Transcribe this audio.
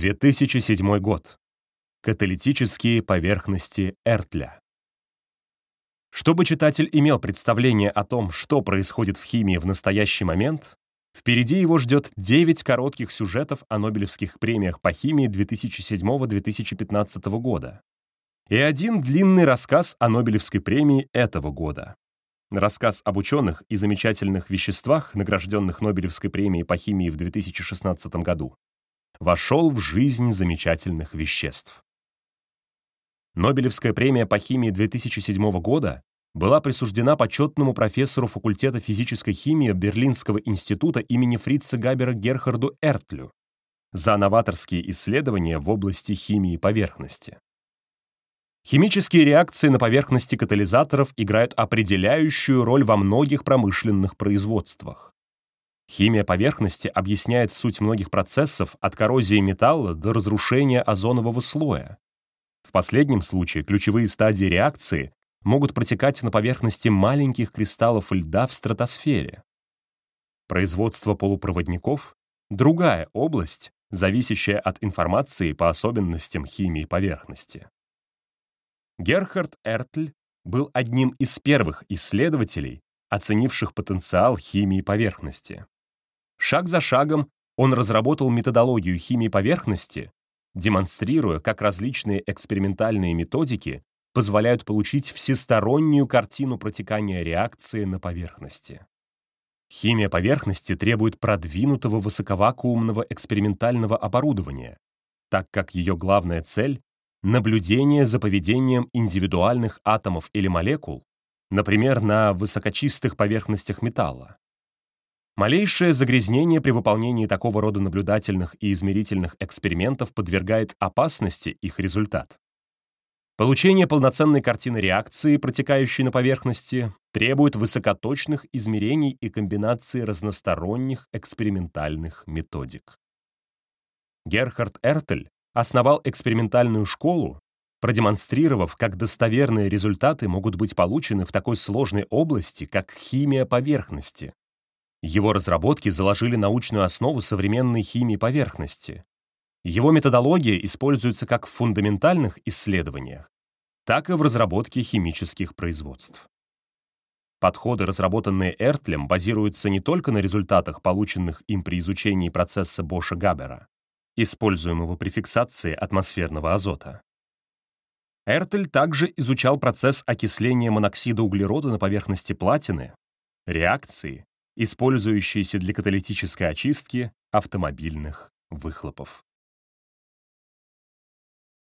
2007 год. Каталитические поверхности Эртля. Чтобы читатель имел представление о том, что происходит в химии в настоящий момент, впереди его ждет 9 коротких сюжетов о Нобелевских премиях по химии 2007-2015 года и один длинный рассказ о Нобелевской премии этого года. Рассказ об ученых и замечательных веществах, награжденных Нобелевской премией по химии в 2016 году, вошел в жизнь замечательных веществ. Нобелевская премия по химии 2007 года была присуждена почетному профессору факультета физической химии Берлинского института имени Фрица Габера Герхарду Эртлю за новаторские исследования в области химии поверхности. Химические реакции на поверхности катализаторов играют определяющую роль во многих промышленных производствах. Химия поверхности объясняет суть многих процессов от коррозии металла до разрушения озонового слоя. В последнем случае ключевые стадии реакции могут протекать на поверхности маленьких кристаллов льда в стратосфере. Производство полупроводников — другая область, зависящая от информации по особенностям химии поверхности. Герхард Эртль был одним из первых исследователей, оценивших потенциал химии поверхности. Шаг за шагом он разработал методологию химии поверхности, демонстрируя, как различные экспериментальные методики позволяют получить всестороннюю картину протекания реакции на поверхности. Химия поверхности требует продвинутого высоковакуумного экспериментального оборудования, так как ее главная цель наблюдение за поведением индивидуальных атомов или молекул, например, на высокочистых поверхностях металла. Малейшее загрязнение при выполнении такого рода наблюдательных и измерительных экспериментов подвергает опасности их результат. Получение полноценной картины реакции, протекающей на поверхности, требует высокоточных измерений и комбинации разносторонних экспериментальных методик. Герхард Эртель основал экспериментальную школу, продемонстрировав, как достоверные результаты могут быть получены в такой сложной области, как химия поверхности. Его разработки заложили научную основу современной химии поверхности. Его методология используется как в фундаментальных исследованиях, так и в разработке химических производств. Подходы, разработанные Эртлем, базируются не только на результатах, полученных им при изучении процесса Боша-Габера, используемого при фиксации атмосферного азота. Эртель также изучал процесс окисления моноксида углерода на поверхности платины, реакции, использующиеся для каталитической очистки автомобильных выхлопов.